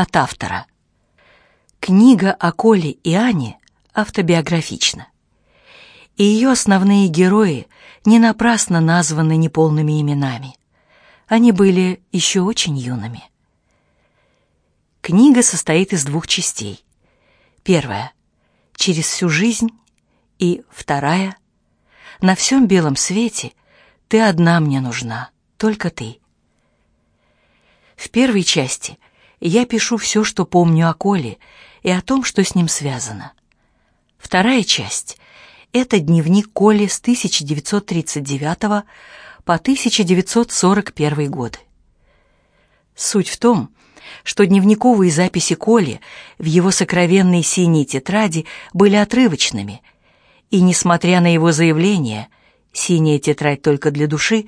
от автора. Книга о Коле и Ане автобиографична. И ее основные герои не напрасно названы неполными именами. Они были еще очень юными. Книга состоит из двух частей. Первая — «Через всю жизнь» и вторая — «На всем белом свете ты одна мне нужна, только ты». В первой части я пишу все, что помню о Коле и о том, что с ним связано. Вторая часть — это дневник Коли с 1939 по 1941 годы. Суть в том, что дневниковые записи Коли в его сокровенной синей тетради были отрывочными, и, несмотря на его заявление «синяя тетрадь только для души»,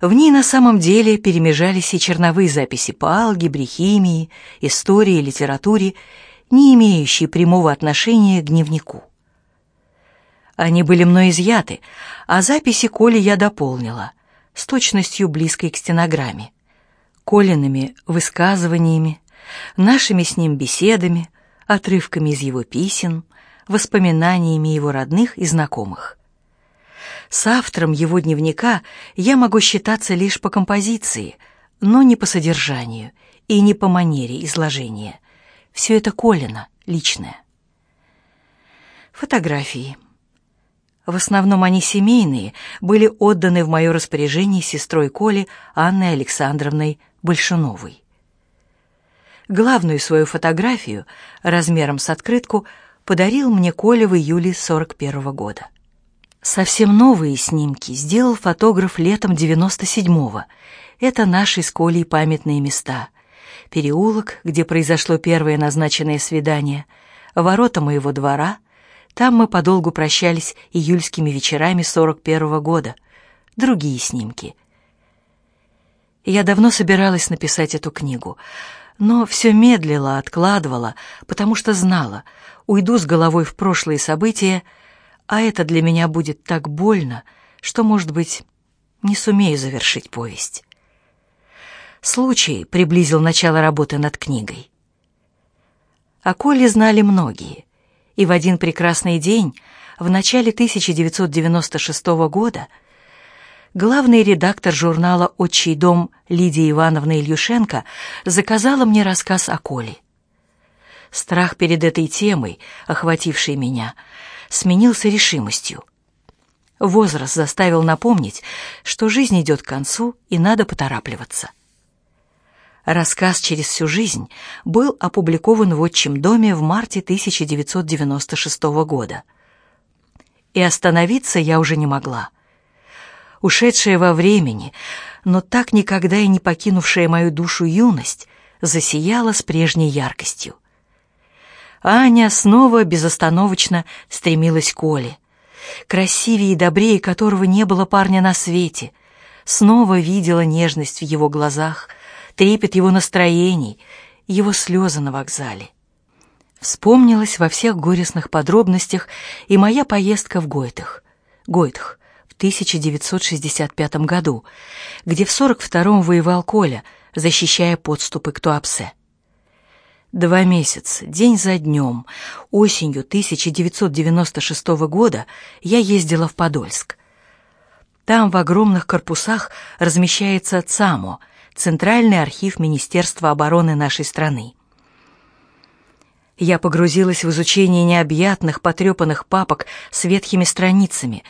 в ней на самом деле перемежались и черновые записи по алгебре, химии, истории, литературе, не имеющие прямого отношения к дневнику. Они были мной изъяты, а записи Коли я дополнила, с точностью близкой к стенограмме. Колиными высказываниями, нашими с ним беседами, отрывками из его писем, воспоминаниями его родных и знакомых. С автором его дневника я могу считаться лишь по композиции, но не по содержанию и не по манере изложения. Все это Колина, личное. Фотографии. В основном они семейные, были отданы в мое распоряжение сестрой Коли Анной Александровной Большуновой. Главную свою фотографию, размером с открытку, подарил мне Коля в июле 41 -го года. Совсем новые снимки сделал фотограф летом 97-го. Это наши с Колей памятные места. Переулок, где произошло первое назначенное свидание, ворота моего двора. Там мы подолгу прощались июльскими вечерами 41-го года. Другие снимки. Я давно собиралась написать эту книгу, но все медлила, откладывала, потому что знала, уйду с головой в прошлые события — а это для меня будет так больно, что, может быть, не сумею завершить повесть. Случай приблизил начало работы над книгой. О Коле знали многие, и в один прекрасный день, в начале 1996 года, главный редактор журнала «Отчий дом» Лидия Ивановна Ильюшенко заказала мне рассказ о Коле. Страх перед этой темой, охвативший меня, — сменился решимостью. Возраст заставил напомнить, что жизнь идет к концу и надо поторапливаться. Рассказ «Через всю жизнь» был опубликован в «Отчим доме» в марте 1996 года. И остановиться я уже не могла. Ушедшая во времени, но так никогда и не покинувшая мою душу юность, засияла с прежней яркостью. Аня снова безостановочно стремилась к Оле, красивее и добрее которого не было парня на свете. Снова видела нежность в его глазах, трепет его настроений, его слезы на вокзале. Вспомнилась во всех горестных подробностях и моя поездка в Гойтах. Гойтах в 1965 году, где в 42-м воевал Коля, защищая подступы к Туапсе. Два месяца, день за днем, осенью 1996 года я ездила в Подольск. Там в огромных корпусах размещается ЦАМО, Центральный архив Министерства обороны нашей страны. Я погрузилась в изучение необъятных потрепанных папок с ветхими страницами,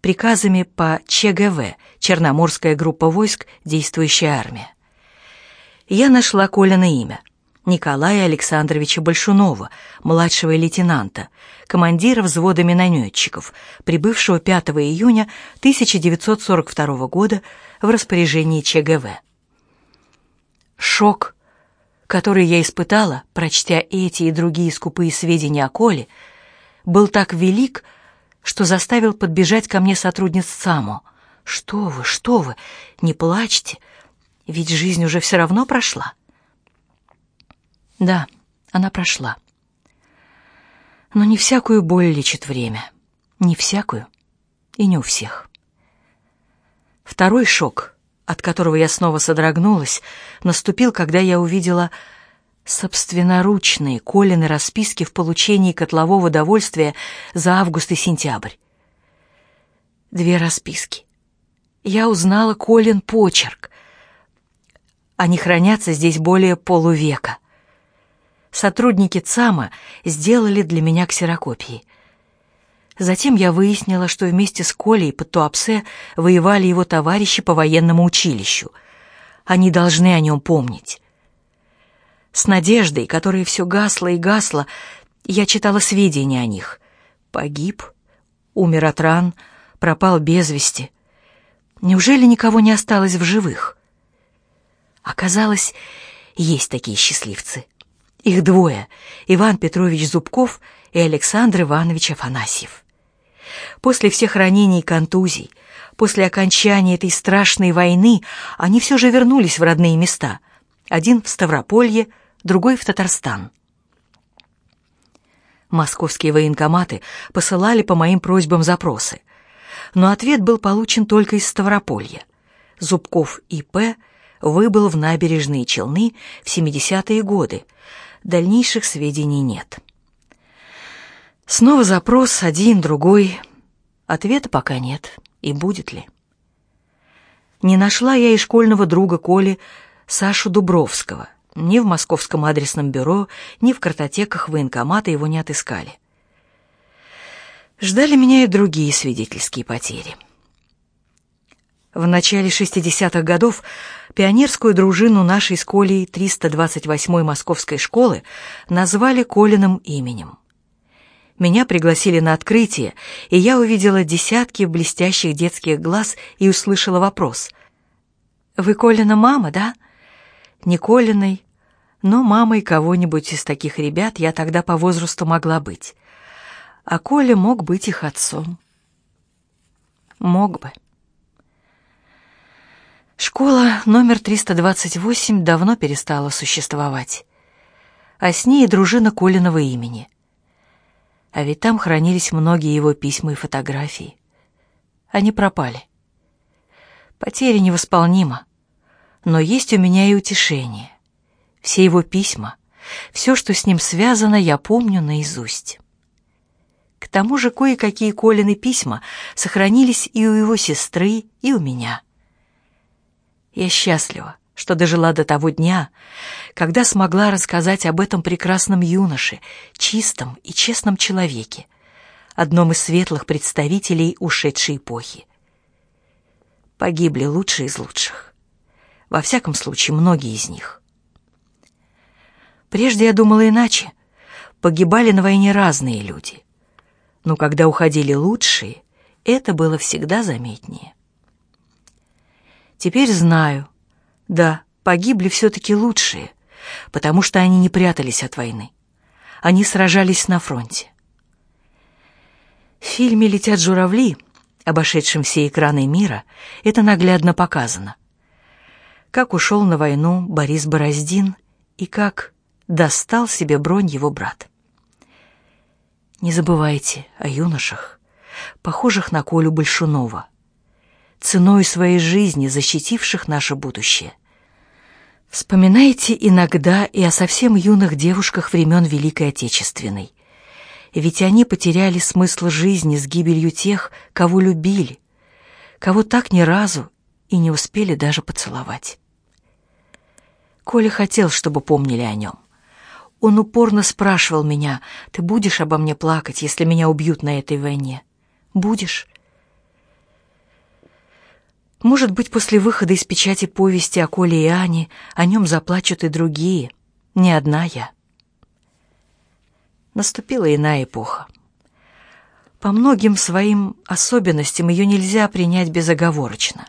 приказами по ЧГВ, Черноморская группа войск, действующая армия. Я нашла Колина имя — Николая Александровича Большунова, младшего лейтенанта, командира взвода минометчиков, прибывшего 5 июня 1942 года в распоряжении ЧГВ. Шок, который я испытала, прочтя эти и другие скупые сведения о Коле, был так велик, что заставил подбежать ко мне сотрудниц САМО. «Что вы, что вы, не плачьте, ведь жизнь уже все равно прошла». Да, она прошла. Но не всякую боль лечит время. Не всякую и не у всех. Второй шок, от которого я снова содрогнулась, наступил, когда я увидела Собственноручные Колины расписки в получении котлового довольствия за август и сентябрь. Две расписки. Я узнала Колин почерк. Они хранятся здесь более полувека. Сотрудники ЦАМа сделали для меня ксерокопии. Затем я выяснила, что вместе с Колей под Туапсе воевали его товарищи по военному училищу. Они должны о нем помнить. С надеждой, которая все гасла и гасла, я читала сведения о них. Погиб, умер от ран, пропал без вести. Неужели никого не осталось в живых? Оказалось, есть такие счастливцы. Их двое — Иван Петрович Зубков и Александр Иванович Афанасьев. После всех ранений и контузий, после окончания этой страшной войны, они все же вернулись в родные места. Один в Ставрополье, другой в Татарстан. Московские военкоматы посылали по моим просьбам запросы, но ответ был получен только из Ставрополья. Зубков И.П. выбыл в набережные Челны в 70-е годы. Дальнейших сведений нет. Снова запрос один, другой. Ответа пока нет. И будет ли? Не нашла я и школьного друга Коли Сашу Дубровского. Ни в московском адресном бюро, ни в картотеках военкомата его не отыскали. Ждали меня и другие свидетельские потери. В начале 60-х годов пионерскую дружину нашей с Колей 328-й московской школы назвали Колиным именем. Меня пригласили на открытие, и я увидела десятки блестящих детских глаз и услышала вопрос. «Вы Колина мама, да?» «Не Колиной, но мамой кого-нибудь из таких ребят я тогда по возрасту могла быть. А Коля мог быть их отцом. Мог бы. Школа номер 328 давно перестала существовать, а с ней и дружина Колиного имени. А ведь там хранились многие его письма и фотографии. Они пропали. Потеря невосполнима, но есть у меня и утешение все его письма, все, что с ним связано, я помню наизусть. К тому же кое-какие Колины письма сохранились и у его сестры, и у меня. Я счастлива, что дожила до того дня, когда смогла рассказать об этом прекрасном юноше, чистом и честном человеке, одном из светлых представителей ушедшей эпохи. Погибли лучшие из лучших. Во всяком случае, многие из них. Прежде я думала иначе. Погибали на войне разные люди. Но когда уходили лучшие, это было всегда заметнее. Теперь знаю. Да, погибли все-таки лучшие, потому что они не прятались от войны. Они сражались на фронте. В фильме «Летят журавли», обошедшем все экраны мира, это наглядно показано. Как ушел на войну Борис Бороздин и как достал себе бронь его брат. Не забывайте о юношах, похожих на Колю Большунова, ценой своей жизни защитивших наше будущее. Вспоминайте иногда и о совсем юных девушках времен Великой Отечественной. Ведь они потеряли смысл жизни с гибелью тех, кого любили, кого так ни разу и не успели даже поцеловать. Коля хотел, чтобы помнили о нем. Он упорно спрашивал меня, «Ты будешь обо мне плакать, если меня убьют на этой войне? Будешь?» Может быть, после выхода из печати повести о Коле и Ане о нем заплачут и другие, не одна я. Наступила иная эпоха. По многим своим особенностям ее нельзя принять безоговорочно.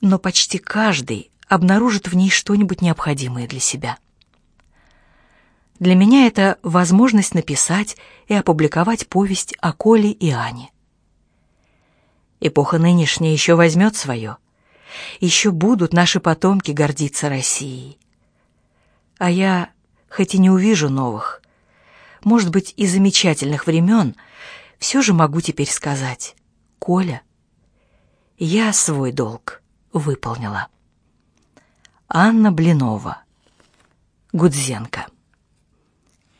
Но почти каждый обнаружит в ней что-нибудь необходимое для себя. Для меня это возможность написать и опубликовать повесть о Коле и Ане. Эпоха нынешняя еще возьмет свое. Еще будут наши потомки гордиться Россией. А я, хоть и не увижу новых, может быть, и замечательных времен, все же могу теперь сказать, Коля, я свой долг выполнила. Анна Блинова Гудзенко.